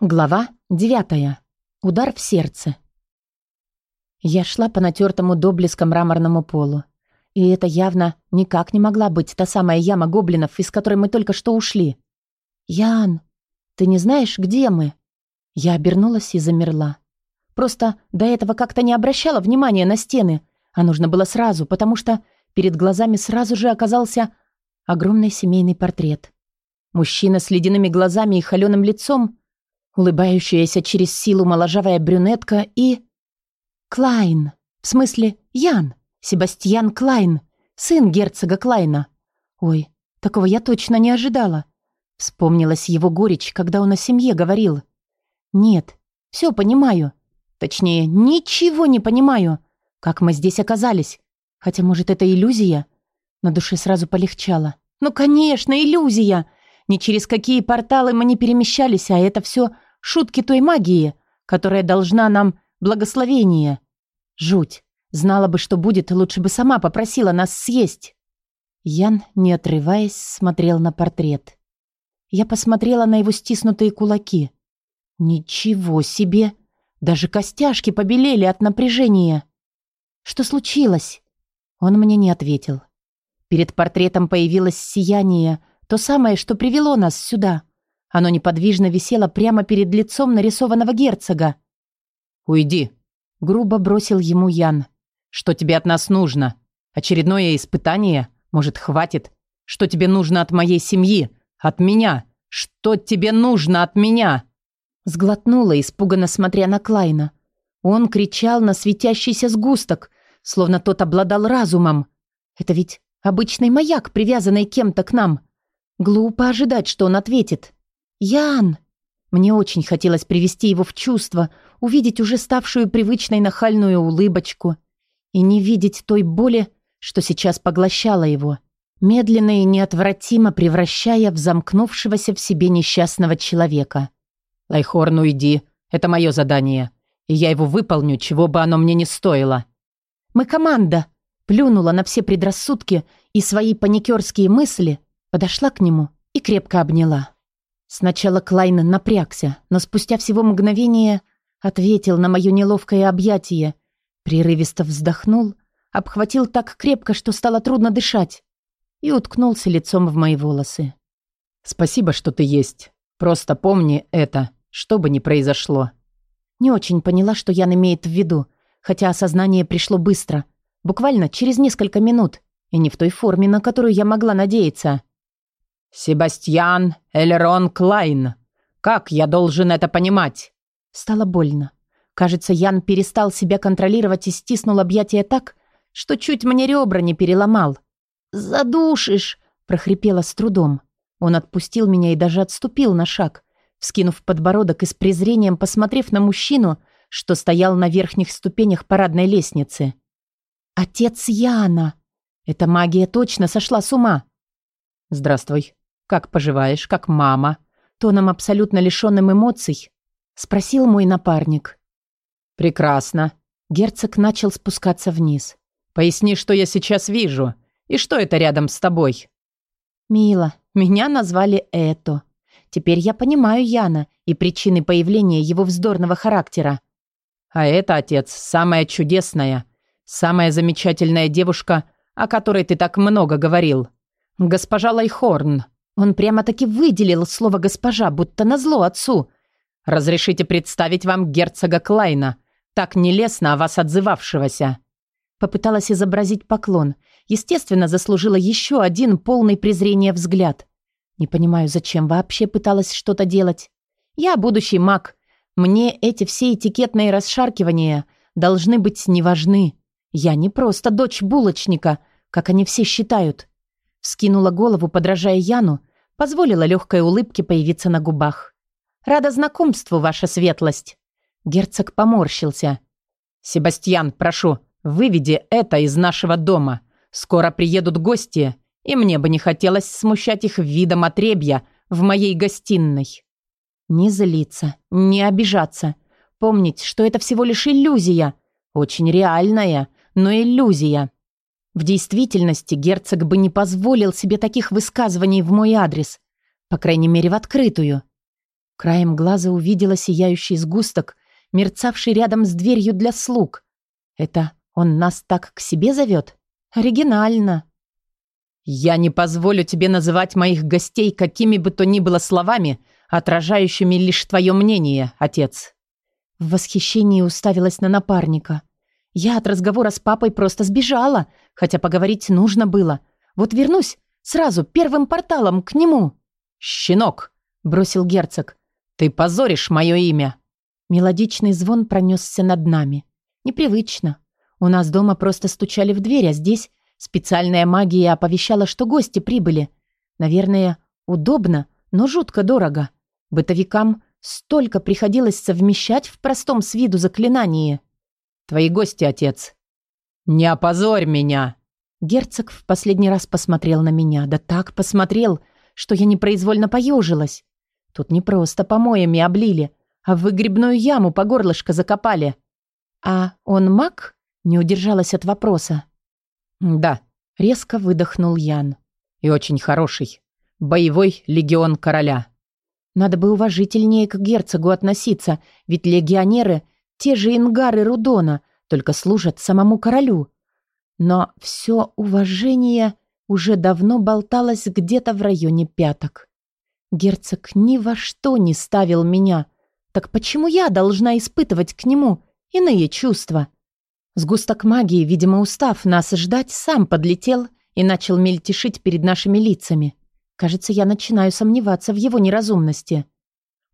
Глава девятая. Удар в сердце. Я шла по натертому до блеска мраморному полу. И это явно никак не могла быть та самая яма гоблинов, из которой мы только что ушли. «Ян, ты не знаешь, где мы?» Я обернулась и замерла. Просто до этого как-то не обращала внимания на стены, а нужно было сразу, потому что перед глазами сразу же оказался огромный семейный портрет. Мужчина с ледяными глазами и холеным лицом — улыбающаяся через силу моложавая брюнетка и... Клайн. В смысле, Ян. Себастьян Клайн. Сын герцога Клайна. Ой, такого я точно не ожидала. Вспомнилась его горечь, когда он о семье говорил. Нет, все понимаю. Точнее, ничего не понимаю. Как мы здесь оказались? Хотя, может, это иллюзия? На душе сразу полегчало. Ну, конечно, иллюзия. Ни через какие порталы мы не перемещались, а это все Шутки той магии, которая должна нам благословение. Жуть. Знала бы, что будет, лучше бы сама попросила нас съесть. Ян, не отрываясь, смотрел на портрет. Я посмотрела на его стиснутые кулаки. Ничего себе! Даже костяшки побелели от напряжения. Что случилось? Он мне не ответил. Перед портретом появилось сияние, то самое, что привело нас сюда. Оно неподвижно висело прямо перед лицом нарисованного герцога. «Уйди», — грубо бросил ему Ян. «Что тебе от нас нужно? Очередное испытание? Может, хватит? Что тебе нужно от моей семьи? От меня? Что тебе нужно от меня?» Сглотнула, испуганно смотря на Клайна. Он кричал на светящийся сгусток, словно тот обладал разумом. Это ведь обычный маяк, привязанный кем-то к нам. Глупо ожидать, что он ответит. «Ян!» Мне очень хотелось привести его в чувство, увидеть уже ставшую привычной нахальную улыбочку и не видеть той боли, что сейчас поглощала его, медленно и неотвратимо превращая в замкнувшегося в себе несчастного человека. «Лайхорн, уйди. Это мое задание. И я его выполню, чего бы оно мне не стоило». «Мы команда!» Плюнула на все предрассудки и свои паникерские мысли, подошла к нему и крепко обняла. Сначала Клайн напрягся, но спустя всего мгновение ответил на мое неловкое объятие, прерывисто вздохнул, обхватил так крепко, что стало трудно дышать, и уткнулся лицом в мои волосы. «Спасибо, что ты есть. Просто помни это, что бы ни произошло». Не очень поняла, что Ян имеет в виду, хотя осознание пришло быстро, буквально через несколько минут, и не в той форме, на которую я могла надеяться. «Себастьян Элерон Клайн. Как я должен это понимать?» Стало больно. Кажется, Ян перестал себя контролировать и стиснул объятия так, что чуть мне ребра не переломал. «Задушишь!» – прохрипела с трудом. Он отпустил меня и даже отступил на шаг, вскинув подбородок и с презрением посмотрев на мужчину, что стоял на верхних ступенях парадной лестницы. «Отец Яна!» Эта магия точно сошла с ума. «Здравствуй», «Как поживаешь, как мама?» Тоном абсолютно лишенным эмоций спросил мой напарник. «Прекрасно». Герцог начал спускаться вниз. «Поясни, что я сейчас вижу, и что это рядом с тобой?» «Мила, меня назвали Это. Теперь я понимаю Яна и причины появления его вздорного характера». «А это, отец, самая чудесная, самая замечательная девушка, о которой ты так много говорил. Госпожа Лайхорн». Он прямо-таки выделил слово «госпожа», будто назло отцу. «Разрешите представить вам герцога Клайна, так нелестно о вас отзывавшегося». Попыталась изобразить поклон. Естественно, заслужила еще один полный презрения взгляд. Не понимаю, зачем вообще пыталась что-то делать. Я будущий маг. Мне эти все этикетные расшаркивания должны быть не важны. Я не просто дочь булочника, как они все считают. Скинула голову, подражая Яну, Позволила легкой улыбке появиться на губах. «Рада знакомству, ваша светлость!» Герцог поморщился. «Себастьян, прошу, выведи это из нашего дома. Скоро приедут гости, и мне бы не хотелось смущать их видом отребья в моей гостиной». Не злиться, не обижаться. Помнить, что это всего лишь иллюзия. Очень реальная, но иллюзия. В действительности герцог бы не позволил себе таких высказываний в мой адрес. По крайней мере, в открытую. Краем глаза увидела сияющий сгусток, мерцавший рядом с дверью для слуг. Это он нас так к себе зовет? Оригинально. «Я не позволю тебе называть моих гостей какими бы то ни было словами, отражающими лишь твое мнение, отец». В восхищении уставилась на напарника. Я от разговора с папой просто сбежала, хотя поговорить нужно было. Вот вернусь сразу первым порталом к нему. «Щенок!» — бросил герцог. «Ты позоришь мое имя!» Мелодичный звон пронесся над нами. Непривычно. У нас дома просто стучали в дверь, а здесь специальная магия оповещала, что гости прибыли. Наверное, удобно, но жутко дорого. Бытовикам столько приходилось совмещать в простом с виду заклинании. «Твои гости, отец». «Не опозорь меня!» Герцог в последний раз посмотрел на меня. Да так посмотрел, что я непроизвольно поежилась. Тут не просто помоями облили, а в выгребную яму по горлышко закопали. «А он маг?» — не удержалась от вопроса. «Да», — резко выдохнул Ян. «И очень хороший. Боевой легион короля». Надо бы уважительнее к герцогу относиться, ведь легионеры — те же ингары Рудона, только служат самому королю. Но все уважение уже давно болталось где-то в районе пяток. Герцог ни во что не ставил меня. Так почему я должна испытывать к нему иные чувства? Сгусток магии, видимо, устав нас ждать, сам подлетел и начал мельтешить перед нашими лицами. Кажется, я начинаю сомневаться в его неразумности.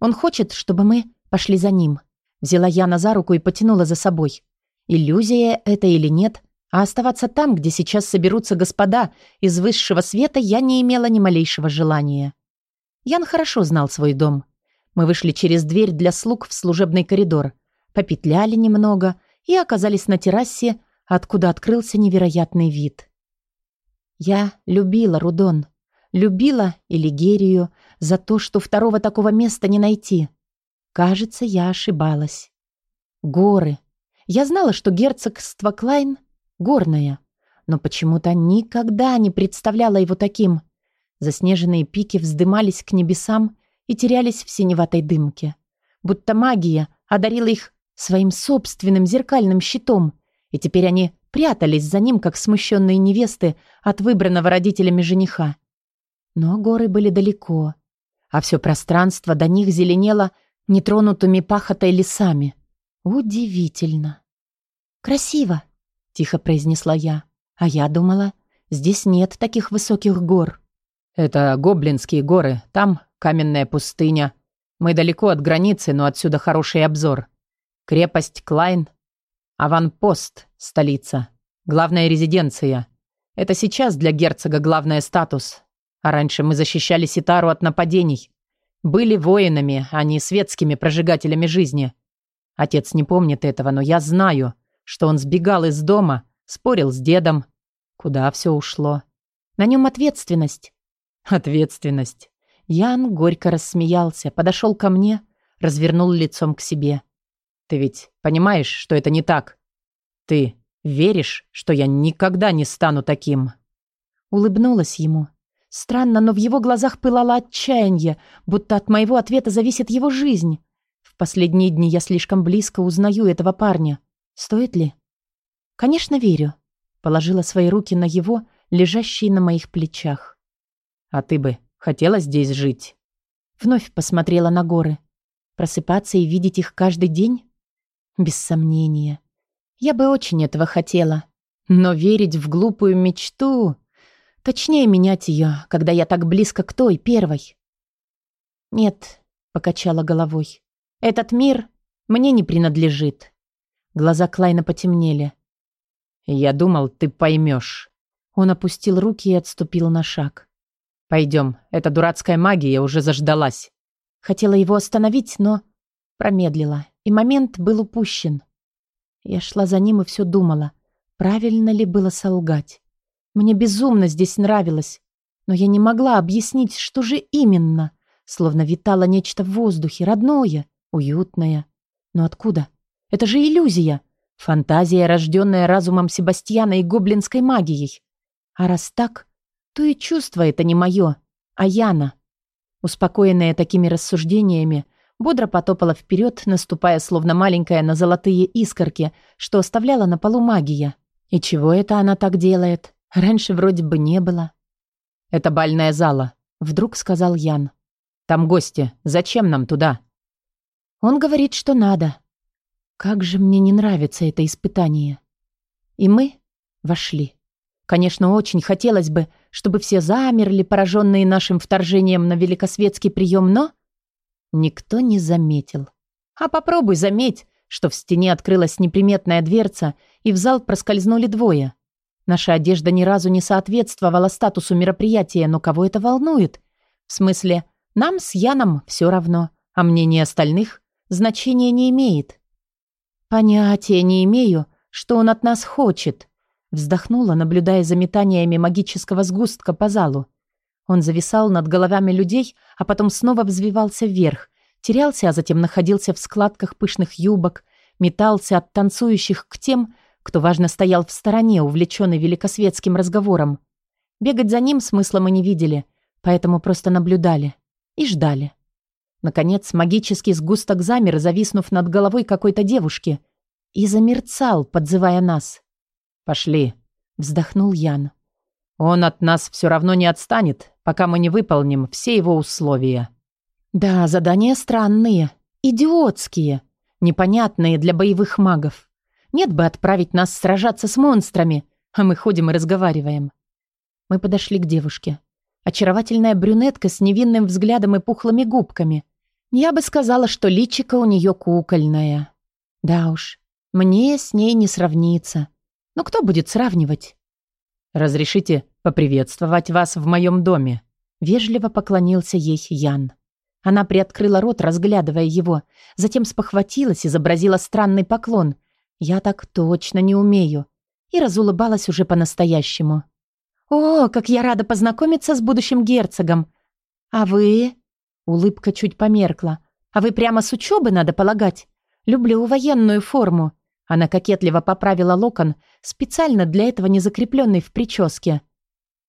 Он хочет, чтобы мы пошли за ним. Взяла Яна за руку и потянула за собой. Иллюзия это или нет, а оставаться там, где сейчас соберутся господа из высшего света, я не имела ни малейшего желания. Ян хорошо знал свой дом. Мы вышли через дверь для слуг в служебный коридор, попетляли немного и оказались на террасе, откуда открылся невероятный вид. Я любила Рудон. Любила Элигерию за то, что второго такого места не найти. Кажется, я ошибалась. Горы. Я знала, что герцогство Клайн — горное, но почему-то никогда не представляла его таким. Заснеженные пики вздымались к небесам и терялись в синеватой дымке. Будто магия одарила их своим собственным зеркальным щитом, и теперь они прятались за ним, как смущенные невесты от выбранного родителями жениха. Но горы были далеко, а все пространство до них зеленело нетронутыми пахотой лесами. Удивительно. «Красиво», — тихо произнесла я. «А я думала, здесь нет таких высоких гор». «Это Гоблинские горы, там каменная пустыня. Мы далеко от границы, но отсюда хороший обзор. Крепость Клайн, аванпост, столица, главная резиденция. Это сейчас для герцога главный статус, а раньше мы защищали Ситару от нападений. Были воинами, а не светскими прожигателями жизни. Отец не помнит этого, но я знаю, что он сбегал из дома, спорил с дедом. Куда все ушло? На нем ответственность. Ответственность. Ян горько рассмеялся, подошел ко мне, развернул лицом к себе. Ты ведь понимаешь, что это не так? Ты веришь, что я никогда не стану таким? Улыбнулась ему. Странно, но в его глазах пылало отчаяние, будто от моего ответа зависит его жизнь. Последние дни я слишком близко узнаю этого парня. Стоит ли? Конечно, верю. Положила свои руки на его, лежащие на моих плечах. А ты бы хотела здесь жить? Вновь посмотрела на горы. Просыпаться и видеть их каждый день? Без сомнения. Я бы очень этого хотела. Но верить в глупую мечту... Точнее, менять ее, когда я так близко к той, первой. «Нет», — покачала головой, — «этот мир мне не принадлежит». Глаза Клайна потемнели. «Я думал, ты поймешь». Он опустил руки и отступил на шаг. «Пойдем, эта дурацкая магия уже заждалась». Хотела его остановить, но промедлила, и момент был упущен. Я шла за ним и все думала, правильно ли было солгать. Мне безумно здесь нравилось, но я не могла объяснить, что же именно. Словно витало нечто в воздухе, родное, уютное. Но откуда? Это же иллюзия. Фантазия, рожденная разумом Себастьяна и гоблинской магией. А раз так, то и чувство это не мое, а Яна. Успокоенная такими рассуждениями, бодро потопала вперед, наступая словно маленькая на золотые искорки, что оставляла на полу магия. И чего это она так делает? Раньше вроде бы не было. «Это бальная зала», — вдруг сказал Ян. «Там гости. Зачем нам туда?» Он говорит, что надо. Как же мне не нравится это испытание. И мы вошли. Конечно, очень хотелось бы, чтобы все замерли, пораженные нашим вторжением на великосветский прием, но никто не заметил. А попробуй заметь, что в стене открылась неприметная дверца, и в зал проскользнули двое. Наша одежда ни разу не соответствовала статусу мероприятия, но кого это волнует? В смысле, нам с Яном все равно, а мнение остальных значения не имеет. Понятия не имею, что он от нас хочет. Вздохнула, наблюдая за метаниями магического сгустка по залу. Он зависал над головами людей, а потом снова взвивался вверх, терялся, а затем находился в складках пышных юбок, метался от танцующих к тем, кто важно стоял в стороне, увлеченный великосветским разговором. Бегать за ним смысла мы не видели, поэтому просто наблюдали и ждали. Наконец, магический сгусток замер, зависнув над головой какой-то девушки, и замерцал, подзывая нас. «Пошли», — вздохнул Ян. «Он от нас все равно не отстанет, пока мы не выполним все его условия». «Да, задания странные, идиотские, непонятные для боевых магов. Нет бы отправить нас сражаться с монстрами, а мы ходим и разговариваем». Мы подошли к девушке. Очаровательная брюнетка с невинным взглядом и пухлыми губками. Я бы сказала, что личико у нее кукольное. Да уж, мне с ней не сравнится. Но кто будет сравнивать? «Разрешите поприветствовать вас в моем доме?» Вежливо поклонился ей Ян. Она приоткрыла рот, разглядывая его, затем спохватилась, изобразила странный поклон. «Я так точно не умею». И разулыбалась уже по-настоящему. «О, как я рада познакомиться с будущим герцогом! А вы...» Улыбка чуть померкла. «А вы прямо с учебы, надо полагать? Люблю военную форму. Она кокетливо поправила локон, специально для этого не закрепленный в прическе.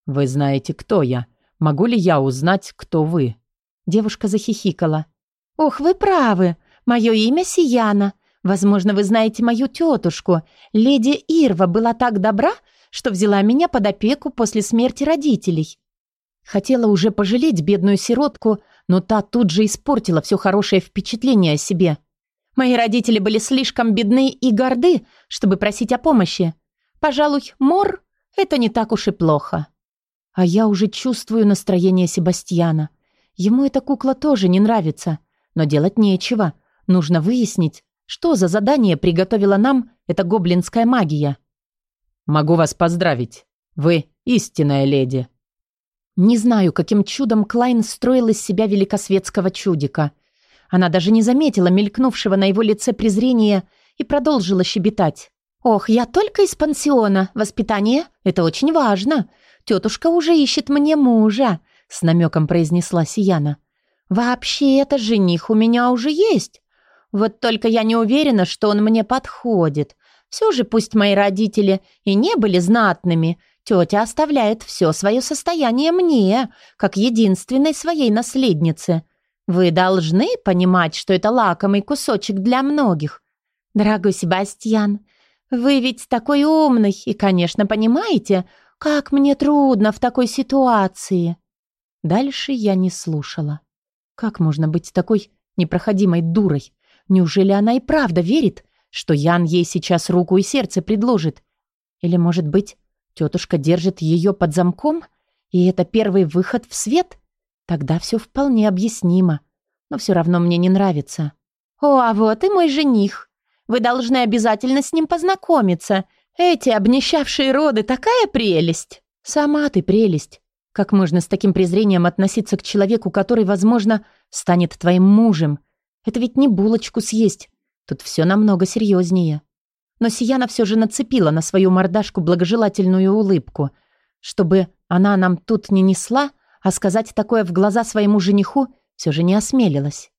«Вы знаете, кто я. Могу ли я узнать, кто вы?» Девушка захихикала. «Ох, вы правы. Мое имя Сияна. Возможно, вы знаете мою тетушку. Леди Ирва была так добра, что взяла меня под опеку после смерти родителей. Хотела уже пожалеть бедную сиротку, но та тут же испортила все хорошее впечатление о себе. Мои родители были слишком бедны и горды, чтобы просить о помощи. Пожалуй, мор — это не так уж и плохо. А я уже чувствую настроение Себастьяна. Ему эта кукла тоже не нравится. Но делать нечего. Нужно выяснить, что за задание приготовила нам эта гоблинская магия. «Могу вас поздравить. Вы истинная леди». Не знаю, каким чудом Клайн строил из себя великосветского чудика — она даже не заметила мелькнувшего на его лице презрения и продолжила щебетать. «Ох, я только из пансиона. Воспитание — это очень важно. Тетушка уже ищет мне мужа», — с намеком произнесла Сияна. «Вообще-то жених у меня уже есть. Вот только я не уверена, что он мне подходит. Все же пусть мои родители и не были знатными, тетя оставляет все свое состояние мне, как единственной своей наследнице. Вы должны понимать, что это лакомый кусочек для многих. Дорогой Себастьян, вы ведь такой умный и, конечно, понимаете, как мне трудно в такой ситуации. Дальше я не слушала. Как можно быть такой непроходимой дурой? Неужели она и правда верит, что Ян ей сейчас руку и сердце предложит? Или, может быть, тетушка держит ее под замком, и это первый выход в свет — Тогда все вполне объяснимо, но все равно мне не нравится. «О, а вот и мой жених. Вы должны обязательно с ним познакомиться. Эти обнищавшие роды такая прелесть!» «Сама ты прелесть. Как можно с таким презрением относиться к человеку, который, возможно, станет твоим мужем? Это ведь не булочку съесть. Тут все намного серьезнее». Но Сияна все же нацепила на свою мордашку благожелательную улыбку. Чтобы она нам тут не несла, а сказать такое в глаза своему жениху все же не осмелилась.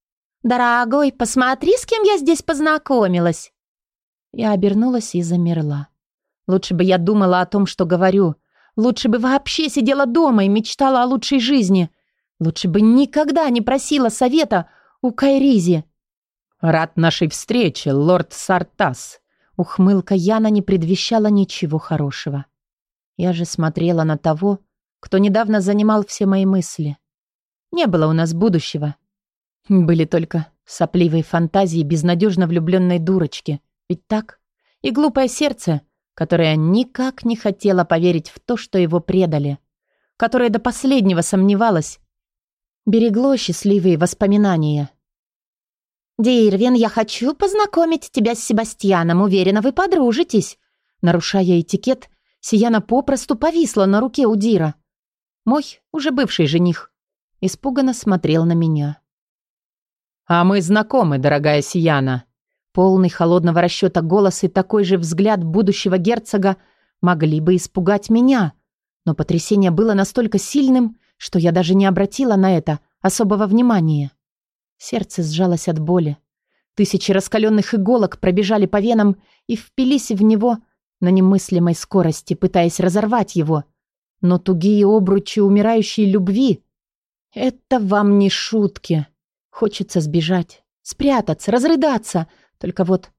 «Дорогой, посмотри, с кем я здесь познакомилась!» Я обернулась и замерла. Лучше бы я думала о том, что говорю. Лучше бы вообще сидела дома и мечтала о лучшей жизни. Лучше бы никогда не просила совета у Кайризи. «Рад нашей встрече, лорд Сартас». Ухмылка Яна не предвещала ничего хорошего. Я же смотрела на того, кто недавно занимал все мои мысли. Не было у нас будущего. Были только сопливые фантазии безнадежно влюбленной дурочки. Ведь так? И глупое сердце, которое никак не хотело поверить в то, что его предали. Которое до последнего сомневалось. Берегло счастливые воспоминания. «Дирвин, я хочу познакомить тебя с Себастьяном. Уверена, вы подружитесь». Нарушая этикет, Сияна попросту повисла на руке у Дира. Мой, уже бывший жених, испуганно смотрел на меня. «А мы знакомы, дорогая Сияна». Полный холодного расчета голос и такой же взгляд будущего герцога могли бы испугать меня. Но потрясение было настолько сильным, что я даже не обратила на это особого внимания. Сердце сжалось от боли. Тысячи раскаленных иголок пробежали по венам и впились в него на немыслимой скорости, пытаясь разорвать его. Но тугие обручи умирающей любви — это вам не шутки. Хочется сбежать, спрятаться, разрыдаться. Только вот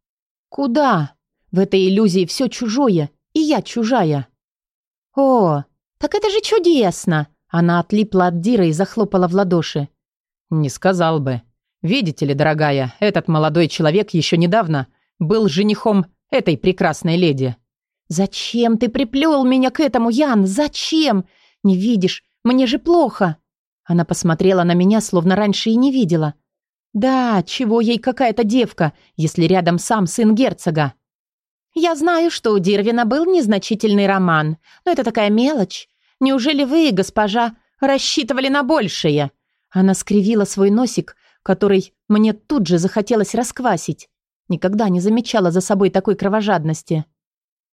куда? В этой иллюзии все чужое, и я чужая. О, так это же чудесно! Она отлипла от Дира и захлопала в ладоши. «Не сказал бы. Видите ли, дорогая, этот молодой человек еще недавно был женихом этой прекрасной леди». «Зачем ты приплел меня к этому, Ян? Зачем? Не видишь? Мне же плохо!» Она посмотрела на меня, словно раньше и не видела. Да, чего ей какая-то девка, если рядом сам сын герцога? Я знаю, что у Дирвина был незначительный роман, но это такая мелочь. Неужели вы, госпожа, рассчитывали на большее? Она скривила свой носик, который мне тут же захотелось расквасить. Никогда не замечала за собой такой кровожадности.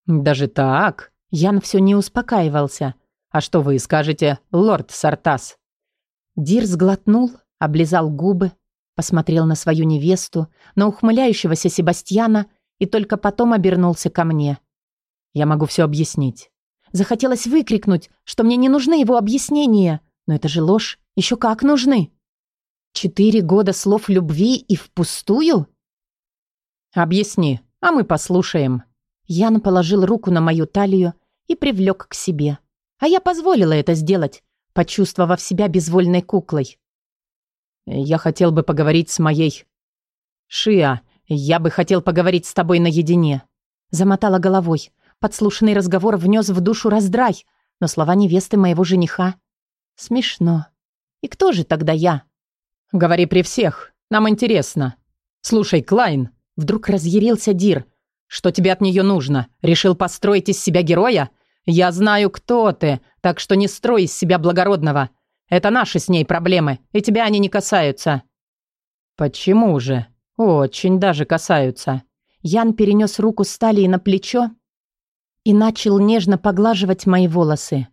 «Даже так?» Ян все не успокаивался. «А что вы скажете, лорд Сартас?» Дир сглотнул, облизал губы, посмотрел на свою невесту, на ухмыляющегося Себастьяна и только потом обернулся ко мне. Я могу все объяснить. Захотелось выкрикнуть, что мне не нужны его объяснения, но это же ложь, еще как нужны. Четыре года слов любви и впустую? Объясни, а мы послушаем. Ян положил руку на мою талию и привлек к себе. А я позволила это сделать, почувствовав себя безвольной куклой. «Я хотел бы поговорить с моей...» «Шиа, я бы хотел поговорить с тобой наедине», замотала головой. Подслушанный разговор внес в душу раздрай, но слова невесты моего жениха... Смешно. И кто же тогда я? «Говори при всех. Нам интересно. Слушай, Клайн...» Вдруг разъярился Дир. «Что тебе от нее нужно? Решил построить из себя героя? «Я знаю, кто ты, так что не строй из себя благородного. Это наши с ней проблемы, и тебя они не касаются». «Почему же? Очень даже касаются». Ян перенес руку с талии на плечо и начал нежно поглаживать мои волосы.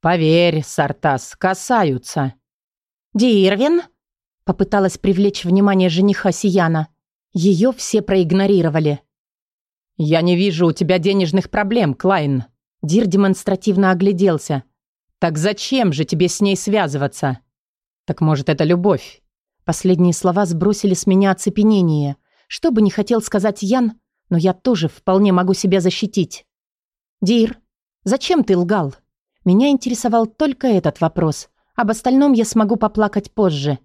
«Поверь, Сартас, касаются». «Дирвин?» — попыталась привлечь внимание жениха Сияна. Ее все проигнорировали. «Я не вижу у тебя денежных проблем, Клайн», Дир демонстративно огляделся. «Так зачем же тебе с ней связываться?» «Так может, это любовь?» Последние слова сбросили с меня оцепенение. Что бы ни хотел сказать Ян, но я тоже вполне могу себя защитить. «Дир, зачем ты лгал?» Меня интересовал только этот вопрос. Об остальном я смогу поплакать позже.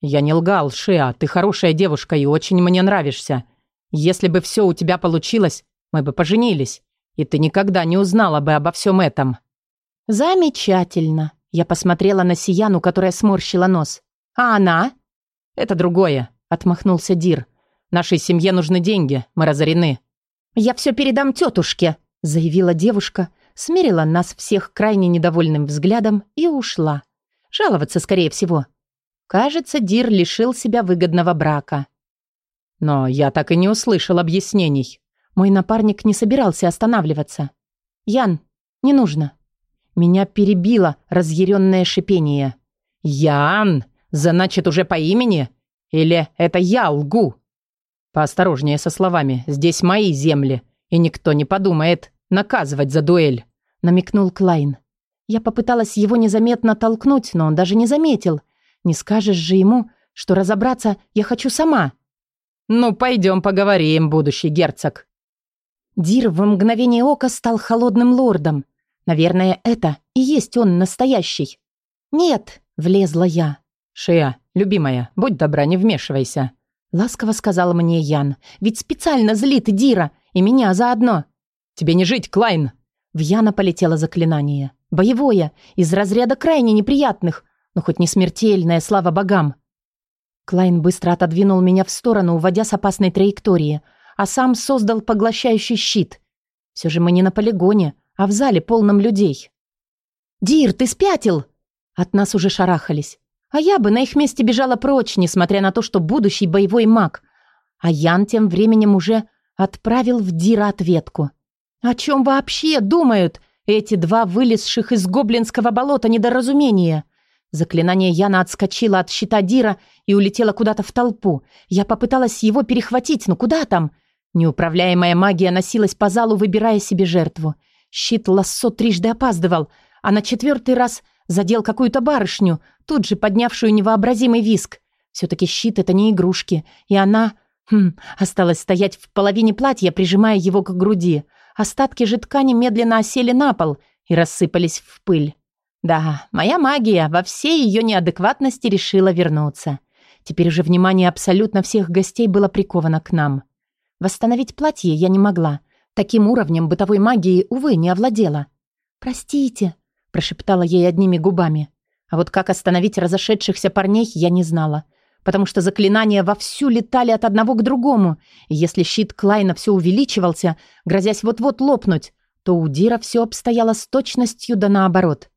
«Я не лгал, Шиа. Ты хорошая девушка и очень мне нравишься. Если бы все у тебя получилось, мы бы поженились и ты никогда не узнала бы обо всем этом». «Замечательно». Я посмотрела на Сияну, которая сморщила нос. «А она?» «Это другое», — отмахнулся Дир. «Нашей семье нужны деньги, мы разорены». «Я все передам тетушке», — заявила девушка, смерила нас всех крайне недовольным взглядом и ушла. Жаловаться, скорее всего. Кажется, Дир лишил себя выгодного брака. «Но я так и не услышал объяснений», мой напарник не собирался останавливаться. «Ян, не нужно». Меня перебило разъяренное шипение. «Ян? Значит, уже по имени? Или это я лгу?» «Поосторожнее со словами. Здесь мои земли, и никто не подумает наказывать за дуэль», намекнул Клайн. Я попыталась его незаметно толкнуть, но он даже не заметил. Не скажешь же ему, что разобраться я хочу сама. «Ну, пойдем поговорим, будущий герцог». Дир в мгновение ока стал холодным лордом. Наверное, это и есть он настоящий. «Нет», — влезла я. «Шия, любимая, будь добра, не вмешивайся», — ласково сказал мне Ян. «Ведь специально злит Дира, и меня заодно». «Тебе не жить, Клайн!» В Яна полетело заклинание. Боевое, из разряда крайне неприятных, но хоть не смертельное, слава богам. Клайн быстро отодвинул меня в сторону, уводя с опасной траектории, а сам создал поглощающий щит. Все же мы не на полигоне, а в зале полном людей. «Дир, ты спятил!» От нас уже шарахались. А я бы на их месте бежала прочь, несмотря на то, что будущий боевой маг. А Ян тем временем уже отправил в Дира ответку. О чем вообще думают эти два вылезших из гоблинского болота недоразумения? Заклинание Яна отскочило от щита Дира и улетело куда-то в толпу. Я попыталась его перехватить, но куда там? Неуправляемая магия носилась по залу, выбирая себе жертву. Щит лассо трижды опаздывал, а на четвертый раз задел какую-то барышню, тут же поднявшую невообразимый виск. Все-таки щит — это не игрушки, и она... Хм, осталась стоять в половине платья, прижимая его к груди. Остатки же ткани медленно осели на пол и рассыпались в пыль. Да, моя магия во всей ее неадекватности решила вернуться. Теперь уже внимание абсолютно всех гостей было приковано к нам. Восстановить платье я не могла. Таким уровнем бытовой магии, увы, не овладела. «Простите», — прошептала ей одними губами. А вот как остановить разошедшихся парней, я не знала. Потому что заклинания вовсю летали от одного к другому. И если щит Клайна все увеличивался, грозясь вот-вот лопнуть, то у Дира все обстояло с точностью да наоборот.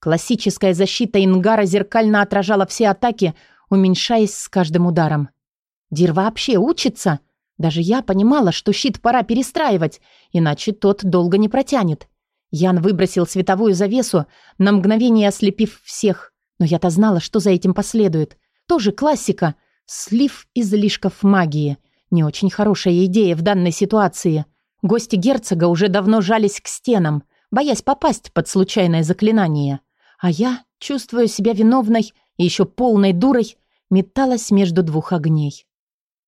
Классическая защита Ингара зеркально отражала все атаки, уменьшаясь с каждым ударом. Дир вообще учится. Даже я понимала, что щит пора перестраивать, иначе тот долго не протянет. Ян выбросил световую завесу, на мгновение ослепив всех. Но я-то знала, что за этим последует. Тоже классика. Слив излишков магии. Не очень хорошая идея в данной ситуации. Гости герцога уже давно жались к стенам, боясь попасть под случайное заклинание. А я, чувствуя себя виновной и еще полной дурой, металась между двух огней.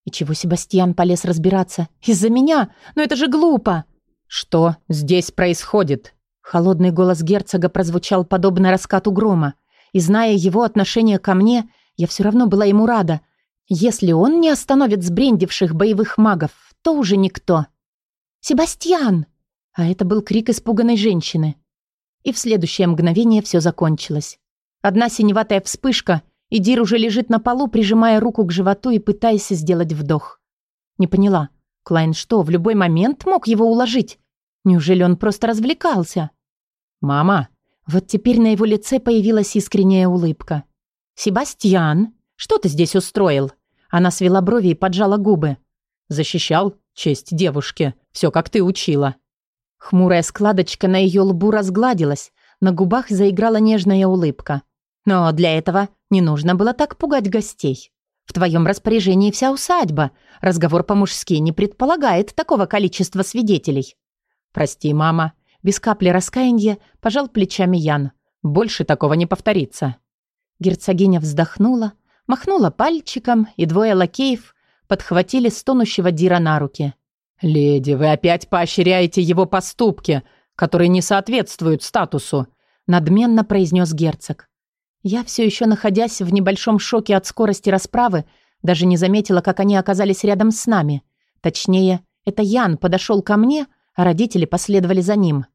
И чего Себастьян полез разбираться? Из-за меня? Но это же глупо! Что здесь происходит? Холодный голос герцога прозвучал подобно раскату грома. И зная его отношение ко мне, я все равно была ему рада. Если он не остановит сбрендивших боевых магов, то уже никто. «Себастьян!» А это был крик испуганной женщины. И в следующее мгновение все закончилось. Одна синеватая вспышка, и Дир уже лежит на полу, прижимая руку к животу и пытаясь сделать вдох. Не поняла. Клайн что, в любой момент мог его уложить? Неужели он просто развлекался? «Мама!» Вот теперь на его лице появилась искренняя улыбка. «Себастьян, что ты здесь устроил?» Она свела брови и поджала губы. «Защищал честь девушки. Все, как ты учила». Хмурая складочка на ее лбу разгладилась, на губах заиграла нежная улыбка. Но для этого не нужно было так пугать гостей. В твоем распоряжении вся усадьба. Разговор по-мужски не предполагает такого количества свидетелей. Прости, мама. Без капли раскаяния пожал плечами Ян. Больше такого не повторится. Герцогиня вздохнула, махнула пальчиком, и двое лакеев подхватили стонущего Дира на руки. «Леди, вы опять поощряете его поступки, которые не соответствуют статусу», надменно произнес герцог. Я все еще находясь в небольшом шоке от скорости расправы, даже не заметила, как они оказались рядом с нами. Точнее, это Ян подошел ко мне, а родители последовали за ним.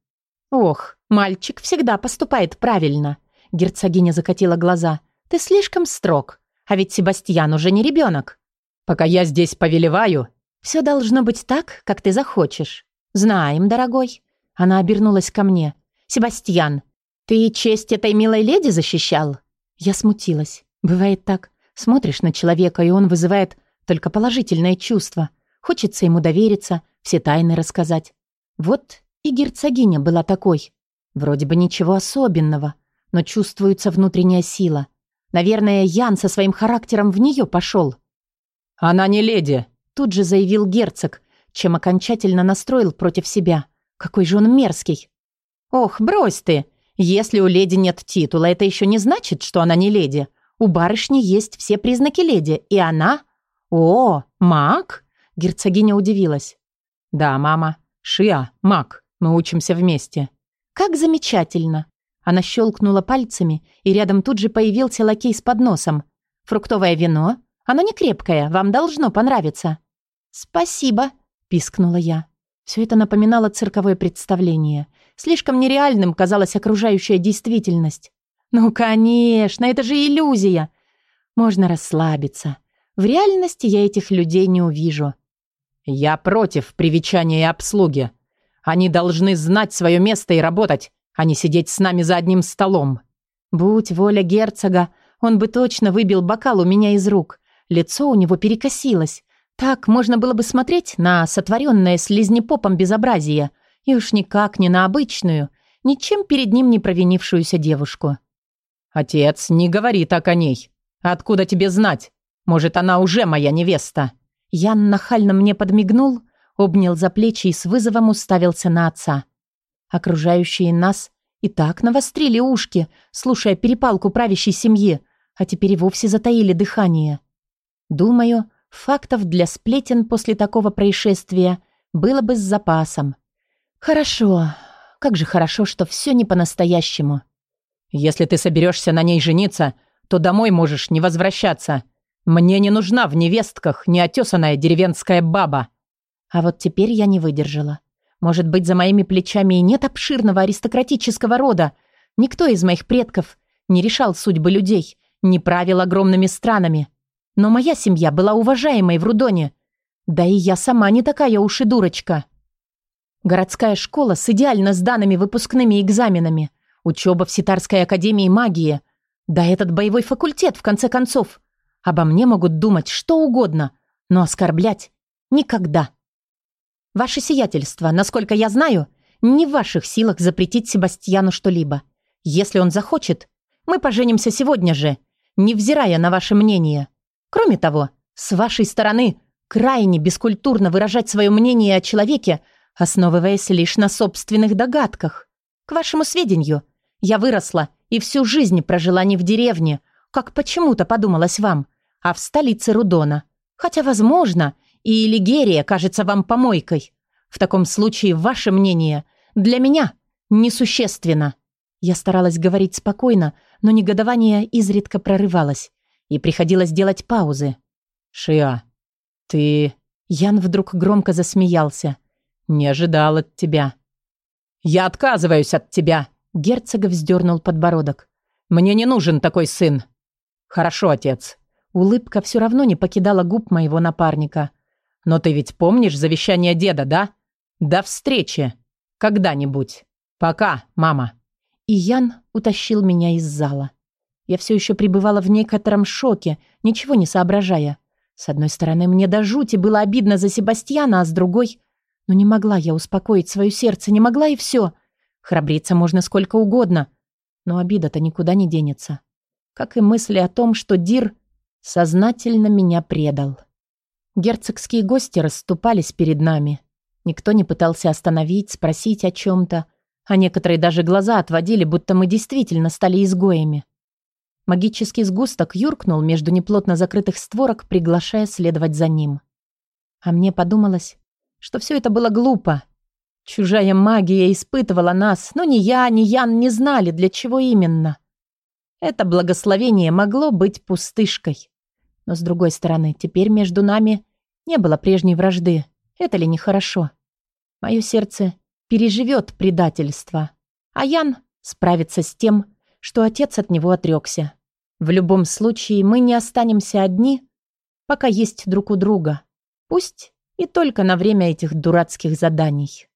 «Ох, мальчик всегда поступает правильно», — герцогиня закатила глаза. «Ты слишком строг, а ведь Себастьян уже не ребенок». «Пока я здесь повелеваю, «Все должно быть так, как ты захочешь. Знаем, дорогой». Она обернулась ко мне. «Себастьян, ты честь этой милой леди защищал?» Я смутилась. Бывает так. Смотришь на человека, и он вызывает только положительное чувство. Хочется ему довериться, все тайны рассказать. Вот и герцогиня была такой. Вроде бы ничего особенного, но чувствуется внутренняя сила. Наверное, Ян со своим характером в нее пошел. «Она не леди», Тут же заявил герцог, чем окончательно настроил против себя. Какой же он мерзкий. «Ох, брось ты! Если у леди нет титула, это еще не значит, что она не леди. У барышни есть все признаки леди, и она... О, маг? Герцогиня удивилась. Да, мама. Шиа, маг. Мы учимся вместе. Как замечательно. Она щелкнула пальцами, и рядом тут же появился лакей с подносом. Фруктовое вино? Оно не крепкое, вам должно понравиться. Спасибо, пискнула я. Все это напоминало цирковое представление. Слишком нереальным казалась окружающая действительность. Ну, конечно, это же иллюзия. Можно расслабиться. В реальности я этих людей не увижу. Я против привечания и обслуги. Они должны знать свое место и работать, а не сидеть с нами за одним столом. Будь воля герцога, он бы точно выбил бокал у меня из рук. Лицо у него перекосилось. Так можно было бы смотреть на сотворенное слизнепопом безобразие, и уж никак не на обычную, ничем перед ним не провинившуюся девушку. «Отец, не говори так о ней. Откуда тебе знать? Может, она уже моя невеста?» Ян нахально мне подмигнул, обнял за плечи и с вызовом уставился на отца. Окружающие нас и так навострили ушки, слушая перепалку правящей семьи, а теперь и вовсе затаили дыхание. Думаю, фактов для сплетен после такого происшествия было бы с запасом. Хорошо, как же хорошо, что все не по-настоящему. Если ты соберешься на ней жениться, то домой можешь не возвращаться. Мне не нужна в невестках неотесанная деревенская баба». А вот теперь я не выдержала. Может быть, за моими плечами и нет обширного аристократического рода. Никто из моих предков не решал судьбы людей, не правил огромными странами. Но моя семья была уважаемой в Рудоне. Да и я сама не такая уж и дурочка. Городская школа с идеально сданными выпускными экзаменами – Учеба в Ситарской академии магии. Да этот боевой факультет, в конце концов. Обо мне могут думать что угодно, но оскорблять никогда. Ваше сиятельство, насколько я знаю, не в ваших силах запретить Себастьяну что-либо. Если он захочет, мы поженимся сегодня же, невзирая на ваше мнение. Кроме того, с вашей стороны крайне бескультурно выражать свое мнение о человеке, основываясь лишь на собственных догадках. К вашему сведению, я выросла и всю жизнь прожила не в деревне, как почему-то подумалось вам, а в столице Рудона. Хотя, возможно, и Лигерия кажется вам помойкой. В таком случае ваше мнение для меня несущественно. Я старалась говорить спокойно, но негодование изредка прорывалось, и приходилось делать паузы. «Шиа, ты...» Ян вдруг громко засмеялся. «Не ожидал от тебя». «Я отказываюсь от тебя!» Герцог вздернул подбородок. «Мне не нужен такой сын». «Хорошо, отец». Улыбка все равно не покидала губ моего напарника. «Но ты ведь помнишь завещание деда, да? До встречи. Когда-нибудь. Пока, мама». И Ян утащил меня из зала. Я все еще пребывала в некотором шоке, ничего не соображая. С одной стороны, мне до жути было обидно за Себастьяна, а с другой... Но не могла я успокоить свое сердце, не могла и все. Храбриться можно сколько угодно, но обида-то никуда не денется. Как и мысли о том, что Дир сознательно меня предал. Герцогские гости расступались перед нами. Никто не пытался остановить, спросить о чем-то, а некоторые даже глаза отводили, будто мы действительно стали изгоями. Магический сгусток юркнул между неплотно закрытых створок, приглашая следовать за ним. А мне подумалось, что все это было глупо, Чужая магия испытывала нас, но ни я, ни Ян не знали, для чего именно. Это благословение могло быть пустышкой. Но, с другой стороны, теперь между нами не было прежней вражды. Это ли нехорошо? Мое сердце переживет предательство, а Ян справится с тем, что отец от него отрекся. В любом случае, мы не останемся одни, пока есть друг у друга. Пусть и только на время этих дурацких заданий.